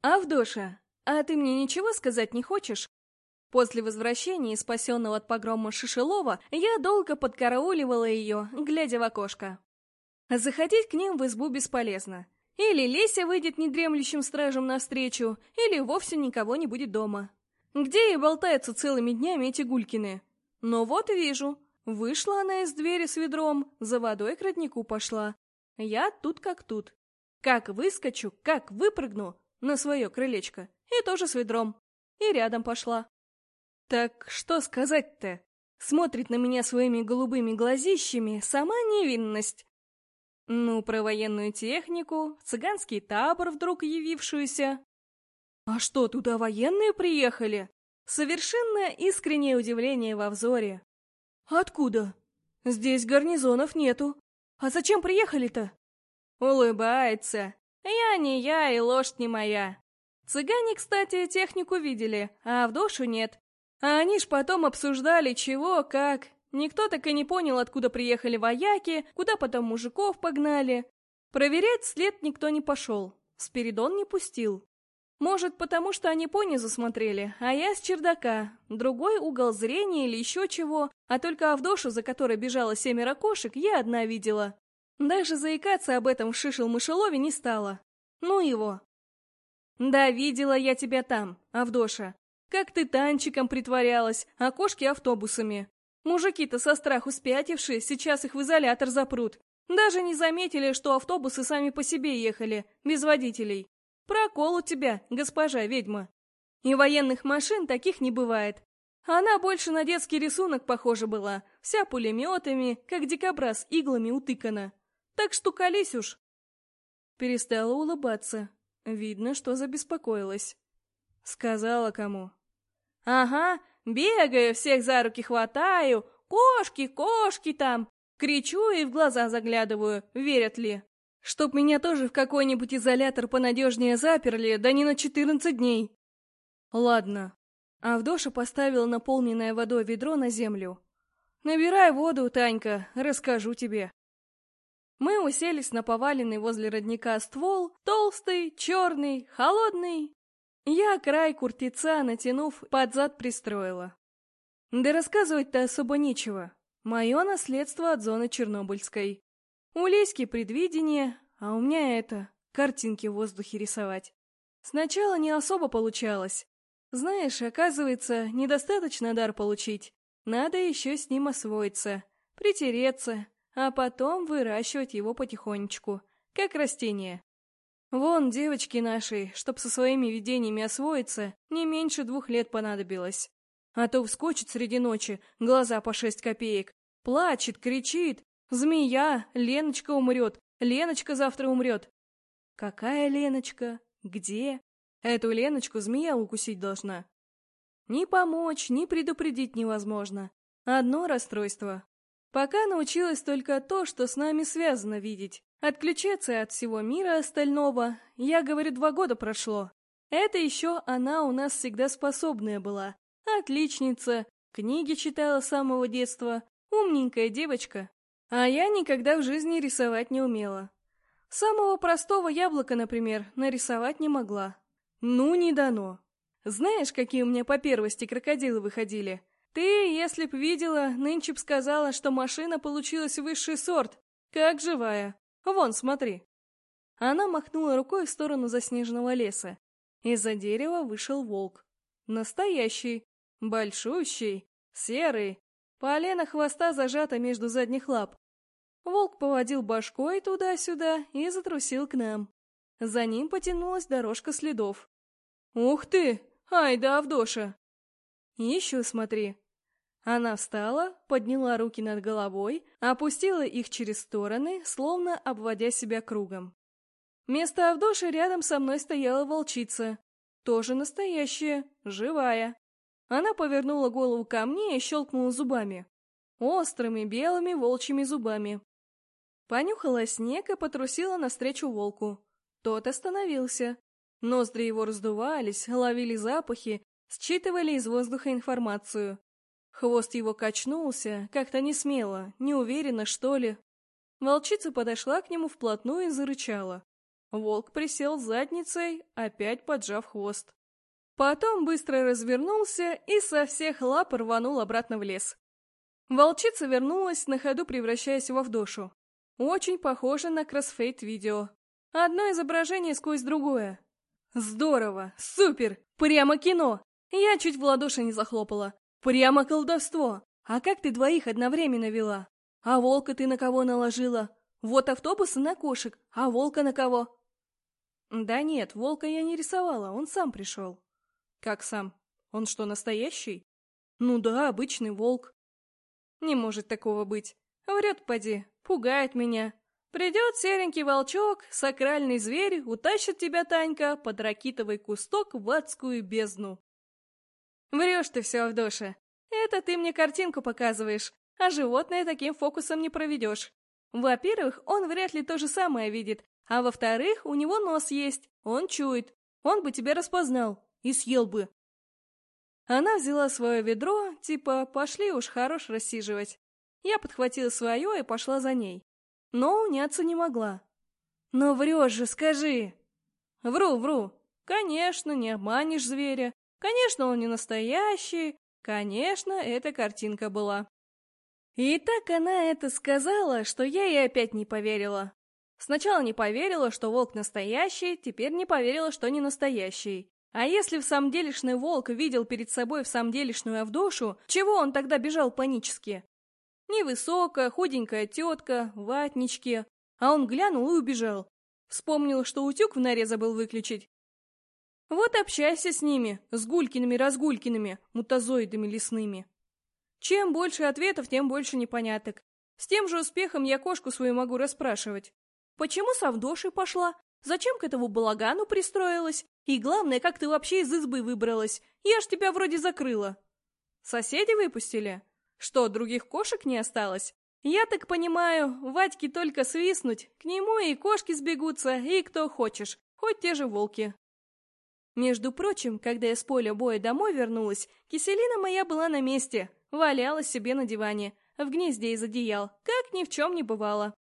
«Авдоша, а ты мне ничего сказать не хочешь?» После возвращения, спасенного от погрома Шишелова, я долго подкарауливала ее, глядя в окошко. Заходить к ним в избу бесполезно. Или Леся выйдет недремлющим стражем навстречу, или вовсе никого не будет дома. Где и болтаются целыми днями эти гулькины? Но вот вижу. Вышла она из двери с ведром, за водой к роднику пошла. Я тут как тут. Как выскочу, как выпрыгну на свое крылечко, и тоже с ведром. И рядом пошла. Так что сказать-то? Смотрит на меня своими голубыми глазищами сама невинность. Ну, про военную технику, цыганский табор вдруг явившуюся. А что, туда военные приехали? Совершенно искреннее удивление во взоре. Откуда? Здесь гарнизонов нету. А зачем приехали-то? Улыбается. Я не я и лошадь не моя. Цыгане, кстати, технику видели, а в душу нет. А они ж потом обсуждали, чего, как. Никто так и не понял, откуда приехали вояки, куда потом мужиков погнали. Проверять след никто не пошел. Спиридон не пустил. Может, потому что они понизу смотрели, а я с чердака. Другой угол зрения или еще чего, а только Авдошу, за которой бежало семеро кошек, я одна видела. Даже заикаться об этом в шишел-мышелове не стала. Ну его. Да, видела я тебя там, Авдоша. Как ты танчиком притворялась, а кошки автобусами. Мужики-то со страху спятившие, сейчас их в изолятор запрут. Даже не заметили, что автобусы сами по себе ехали, без водителей. Прокол у тебя, госпожа ведьма. И военных машин таких не бывает. Она больше на детский рисунок похожа была, вся пулеметами, как дикобраз иглами утыкана. Так что колись уж. Перестала улыбаться. Видно, что забеспокоилась. Сказала кому. Ага, Бегаю, всех за руки хватаю. Кошки, кошки там. Кричу и в глаза заглядываю, верят ли. Чтоб меня тоже в какой-нибудь изолятор понадежнее заперли, да не на четырнадцать дней. Ладно. Авдоша поставила наполненное водой ведро на землю. Набирай воду, Танька, расскажу тебе. Мы уселись на поваленный возле родника ствол, толстый, черный, холодный, я край куртица, натянув, под зад пристроила. Да рассказывать-то особо нечего. Мое наследство от зоны Чернобыльской. У Леськи предвидение, а у меня это, картинки в воздухе рисовать. Сначала не особо получалось. Знаешь, оказывается, недостаточно дар получить. Надо еще с ним освоиться, притереться, а потом выращивать его потихонечку, как растение. Вон, девочки нашей, чтоб со своими видениями освоиться, не меньше двух лет понадобилось. А то вскочит среди ночи, глаза по шесть копеек, плачет, кричит. Змея, Леночка умрет, Леночка завтра умрет. Какая Леночка? Где? Эту Леночку змея укусить должна. Ни помочь, ни предупредить невозможно. Одно расстройство. Пока научилась только то, что с нами связано видеть. Отключаться от всего мира остального, я говорю, два года прошло. Это еще она у нас всегда способная была. Отличница, книги читала с самого детства, умненькая девочка. А я никогда в жизни рисовать не умела. Самого простого яблока, например, нарисовать не могла. Ну, не дано. Знаешь, какие у меня по первости крокодилы выходили? Ты, если б видела, нынче б сказала, что машина получилась высший сорт, как живая. Вон, смотри. Она махнула рукой в сторону заснеженного леса. Из-за дерева вышел волк. Настоящий, большущий, серый. Полено хвоста зажато между задних лап. Волк поводил башкой туда-сюда и затрусил к нам. За ним потянулась дорожка следов. «Ух ты! Ай да, Авдоша!» «Еще смотри!» Она встала, подняла руки над головой, опустила их через стороны, словно обводя себя кругом. Вместо Авдоши рядом со мной стояла волчица. Тоже настоящая, живая. Она повернула голову ко мне и щелкнула зубами. Острыми белыми волчьими зубами. Понюхала снег и потрусила навстречу волку. Тот остановился. Ноздри его раздувались, ловили запахи, считывали из воздуха информацию. Хвост его качнулся, как-то не смело, неуверенно, что ли. Волчица подошла к нему вплотную и зарычала. Волк присел задницей, опять поджав хвост. Потом быстро развернулся и со всех лап рванул обратно в лес. Волчица вернулась, на ходу превращаясь в Авдошу. Очень похоже на кроссфейт-видео. Одно изображение сквозь другое. Здорово! Супер! Прямо кино! Я чуть в ладоши не захлопала. Прямо колдовство! А как ты двоих одновременно вела? А волка ты на кого наложила? Вот автобусы на кошек, а волка на кого? Да нет, волка я не рисовала, он сам пришел. Как сам? Он что, настоящий? Ну да, обычный волк. Не может такого быть. Врет поди, пугает меня. Придет серенький волчок, сакральный зверь, утащит тебя, Танька, под ракитовый кусток в адскую бездну. Врешь ты все, Авдоша. Это ты мне картинку показываешь, а животное таким фокусом не проведешь. Во-первых, он вряд ли то же самое видит, а во-вторых, у него нос есть, он чует. Он бы тебя распознал и съел бы. Она взяла свое ведро, типа «пошли уж хорош рассиживать». Я подхватила свое и пошла за ней. Но уняться не могла. «Но врешь же, скажи!» «Вру, вру. Конечно, не обманешь зверя. Конечно, он не настоящий. Конечно, эта картинка была». И так она это сказала, что я ей опять не поверила. Сначала не поверила, что волк настоящий, теперь не поверила, что не настоящий. А если в самом делешный волк видел перед собой в самом делешную Авдошу, чего он тогда бежал панически? Невысокая, худенькая тетка, ватнички. А он глянул и убежал. Вспомнил, что утюг в норе забыл выключить. Вот общайся с ними, с гулькиными-разгулькиными, мутазоидами лесными. Чем больше ответов, тем больше непоняток. С тем же успехом я кошку свою могу расспрашивать. Почему с Авдошей пошла? Зачем к этому балагану пристроилась? И главное, как ты вообще из избы выбралась? Я ж тебя вроде закрыла. Соседи выпустили? Что, других кошек не осталось? Я так понимаю, Вадьке только свистнуть, к нему и кошки сбегутся, и кто хочешь, хоть те же волки. Между прочим, когда я с поля боя домой вернулась, киселина моя была на месте, валялась себе на диване, в гнезде из одеял, как ни в чем не бывало.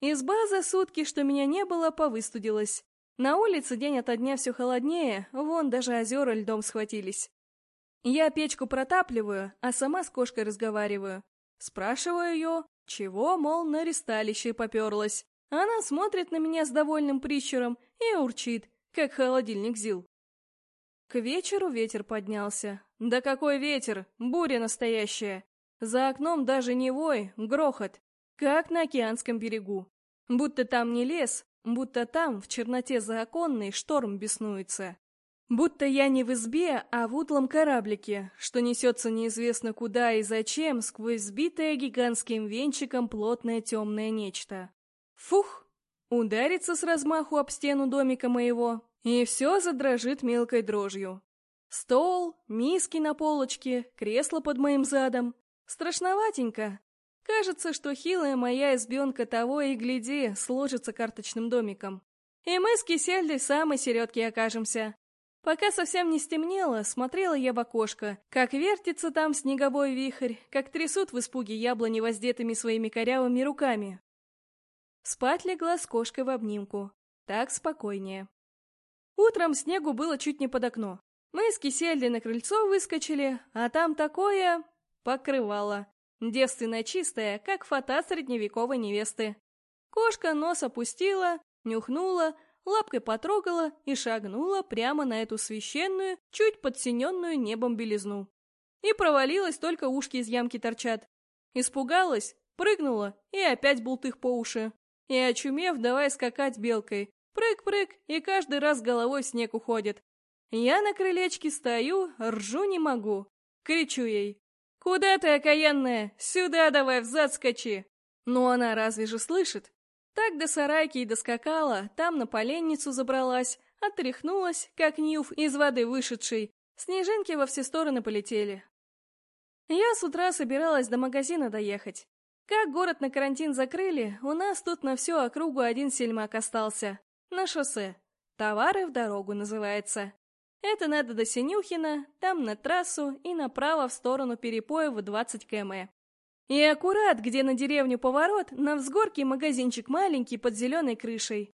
Изба за сутки, что меня не было, повыстудилась. На улице день ото дня все холоднее, вон даже озера льдом схватились. Я печку протапливаю, а сама с кошкой разговариваю. Спрашиваю ее, чего, мол, на ресталище поперлась. Она смотрит на меня с довольным прищуром и урчит, как холодильник зил. К вечеру ветер поднялся. Да какой ветер! Буря настоящая! За окном даже не вой, грохот, как на океанском берегу. Будто там не лес, будто там, в черноте законной, шторм беснуется. Будто я не в избе, а в утлом кораблике, что несется неизвестно куда и зачем сквозь сбитое гигантским венчиком плотное темное нечто. Фух! Ударится с размаху об стену домика моего, и все задрожит мелкой дрожью. Стол, миски на полочке, кресло под моим задом. Страшноватенько, Кажется, что хилая моя избенка того и гляди сложится карточным домиком. И мы с Кисельдой в самой середке окажемся. Пока совсем не стемнело, смотрела я в окошко, как вертится там снеговой вихрь, как трясут в испуге яблони воздетыми своими корявыми руками. Спать легла с кошкой в обнимку. Так спокойнее. Утром снегу было чуть не под окно. Мы с Кисельдой на крыльцо выскочили, а там такое... покрывало. Девственно чистая, как фата средневековой невесты. Кошка нос опустила, нюхнула, лапкой потрогала и шагнула прямо на эту священную, чуть подсиненную небом белизну. И провалилась, только ушки из ямки торчат. Испугалась, прыгнула и опять бултых по уши. И, очумев, давай скакать белкой. Прыг-прыг, и каждый раз головой снег уходит. Я на крылечке стою, ржу не могу. Кричу ей. «Куда ты, окаянная? Сюда давай, взад скачи!» Но она разве же слышит? Так до сарайки и доскакала, там на поленницу забралась, отряхнулась, как нюф из воды вышедший. Снежинки во все стороны полетели. Я с утра собиралась до магазина доехать. Как город на карантин закрыли, у нас тут на всю округу один сельмак остался. На шоссе. Товары в дорогу называется. Это надо до Синюхина, там на трассу и направо в сторону Перепоева 20 км. И аккурат, где на деревню поворот, на взгорке магазинчик маленький под зеленой крышей.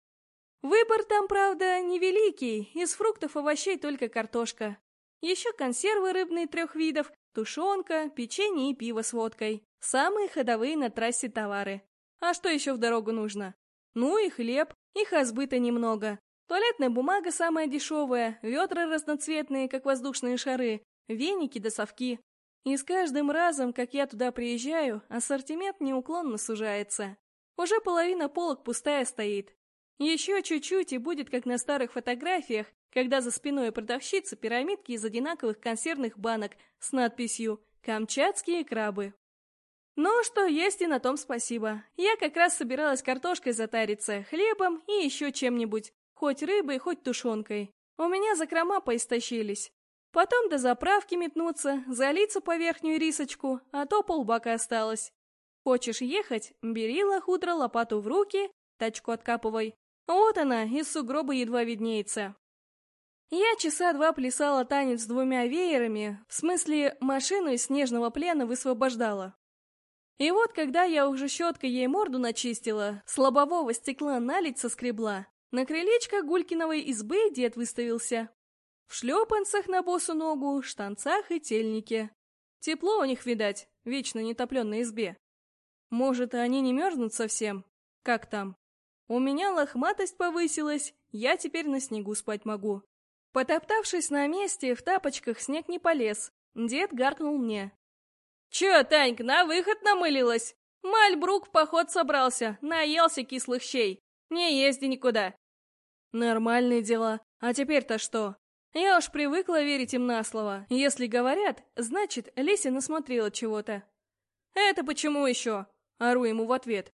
Выбор там, правда, невеликий, из фруктов и овощей только картошка. Еще консервы рыбные трех видов, тушенка, печенье и пиво с водкой. Самые ходовые на трассе товары. А что еще в дорогу нужно? Ну и хлеб, их избыта немного. Туалетная бумага самая дешевая, ведра разноцветные, как воздушные шары, веники да совки. И с каждым разом, как я туда приезжаю, ассортимент неуклонно сужается. Уже половина полок пустая стоит. Еще чуть-чуть и будет как на старых фотографиях, когда за спиной продавщицы пирамидки из одинаковых консервных банок с надписью «Камчатские крабы». Ну, что есть и на том спасибо. Я как раз собиралась картошкой затариться, хлебом и еще чем-нибудь, хоть рыбой, хоть тушенкой. У меня закрома поистощились. Потом до заправки метнуться, залиться по верхнюю рисочку, а то полбака осталось. Хочешь ехать? Бери лохудро лопату в руки, тачку откапывай. Вот она, из сугроба едва виднеется. Я часа два плясала танец с двумя веерами, в смысле машину из снежного плена высвобождала. И вот, когда я уже щеткой ей морду начистила, с лобового стекла налить соскребла, на крылечко Гулькиновой избы дед выставился. В шлепанцах на босу ногу, штанцах и тельнике. Тепло у них, видать, вечно нетопленной избе. Может, они не мерзнут совсем? Как там? У меня лохматость повысилась, я теперь на снегу спать могу. Потоптавшись на месте, в тапочках снег не полез. Дед гаркнул мне. «Чё, Танька, на выход намылилась? Мальбрук в поход собрался, наелся кислых щей. Не езди никуда». «Нормальные дела. А теперь-то что?» Я уж привыкла верить им на слово. Если говорят, значит, Леся насмотрела чего-то. «Это почему еще?» — ору ему в ответ.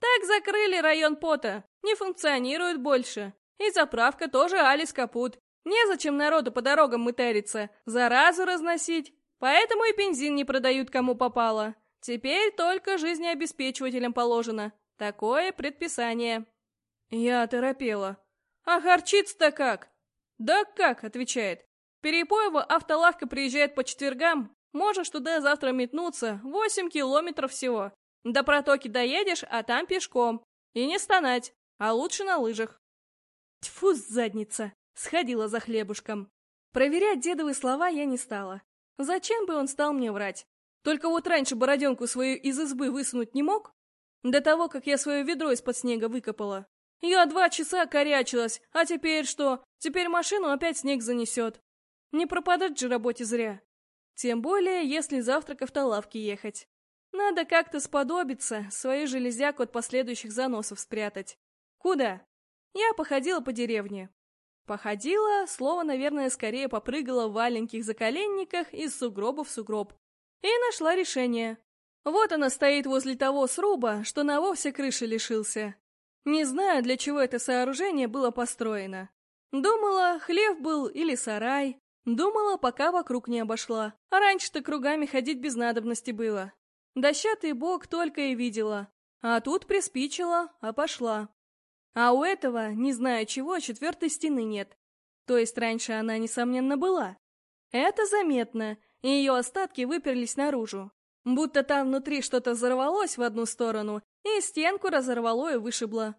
Так закрыли район пота, не функционирует больше. И заправка тоже Алис капут. Незачем народу по дорогам мытариться, заразу разносить. Поэтому и бензин не продают кому попало. Теперь только жизнеобеспечивателям положено. Такое предписание. Я оторопела. А харчиться-то как? Да как, отвечает. Перепоева автолавка приезжает по четвергам. Можешь туда завтра метнуться. Восемь километров всего. До протоки доедешь, а там пешком. И не стонать, а лучше на лыжах. Тьфу, задница! Сходила за хлебушком. Проверять дедовы слова я не стала. Зачем бы он стал мне врать? Только вот раньше бороденку свою из избы высунуть не мог? До того, как я свое ведро из-под снега выкопала. Я два часа корячилась, а теперь что? Теперь машину опять снег занесет. Не пропадать же работе зря. Тем более, если завтра к автолавке ехать. Надо как-то сподобиться, свою железяку от последующих заносов спрятать. Куда? Я походила по деревне. Походила, слово, наверное, скорее попрыгала в валеньких заколенниках из сугроба в сугроб. И нашла решение. Вот она стоит возле того сруба, что на вовсе крыши лишился. Не знаю, для чего это сооружение было построено. Думала, хлев был или сарай. Думала, пока вокруг не обошла. Раньше-то кругами ходить без надобности было. Дощатый бок только и видела. А тут приспичила, а пошла. А у этого, не знаю чего, четвертой стены нет. То есть раньше она, несомненно, была. Это заметно, и ее остатки выперлись наружу. Будто там внутри что-то взорвалось в одну сторону, и стенку разорвало и вышибло.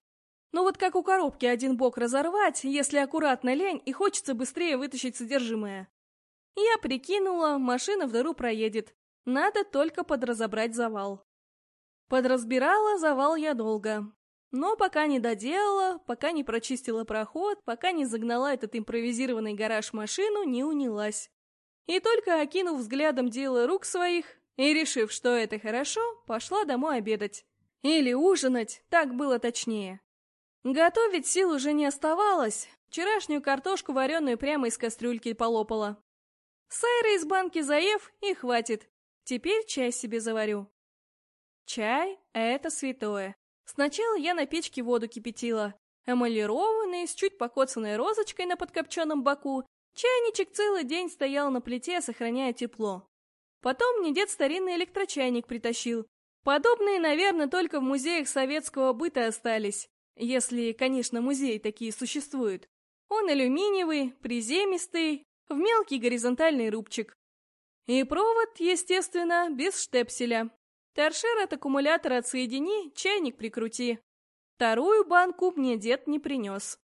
Ну вот как у коробки один бок разорвать, если аккуратно лень и хочется быстрее вытащить содержимое. Я прикинула, машина в дыру проедет, надо только подразобрать завал. Подразбирала завал я долго. Но пока не доделала, пока не прочистила проход, пока не загнала этот импровизированный гараж машину, не унялась. И только окинув взглядом дело рук своих и решив, что это хорошо, пошла домой обедать. Или ужинать, так было точнее. Готовить сил уже не оставалось. Вчерашнюю картошку вареную прямо из кастрюльки полопала. Сайры из банки заев и хватит. Теперь чай себе заварю. Чай — это святое. Сначала я на печке воду кипятила. Эмалированный, с чуть покоцанной розочкой на подкопченном боку, чайничек целый день стоял на плите, сохраняя тепло. Потом мне дед старинный электрочайник притащил. Подобные, наверное, только в музеях советского быта остались. Если, конечно, музеи такие существуют. Он алюминиевый, приземистый, в мелкий горизонтальный рубчик. И провод, естественно, без штепселя. Торшер от аккумулятора отсоедини, чайник прикрути. Вторую банку мне дед не принес.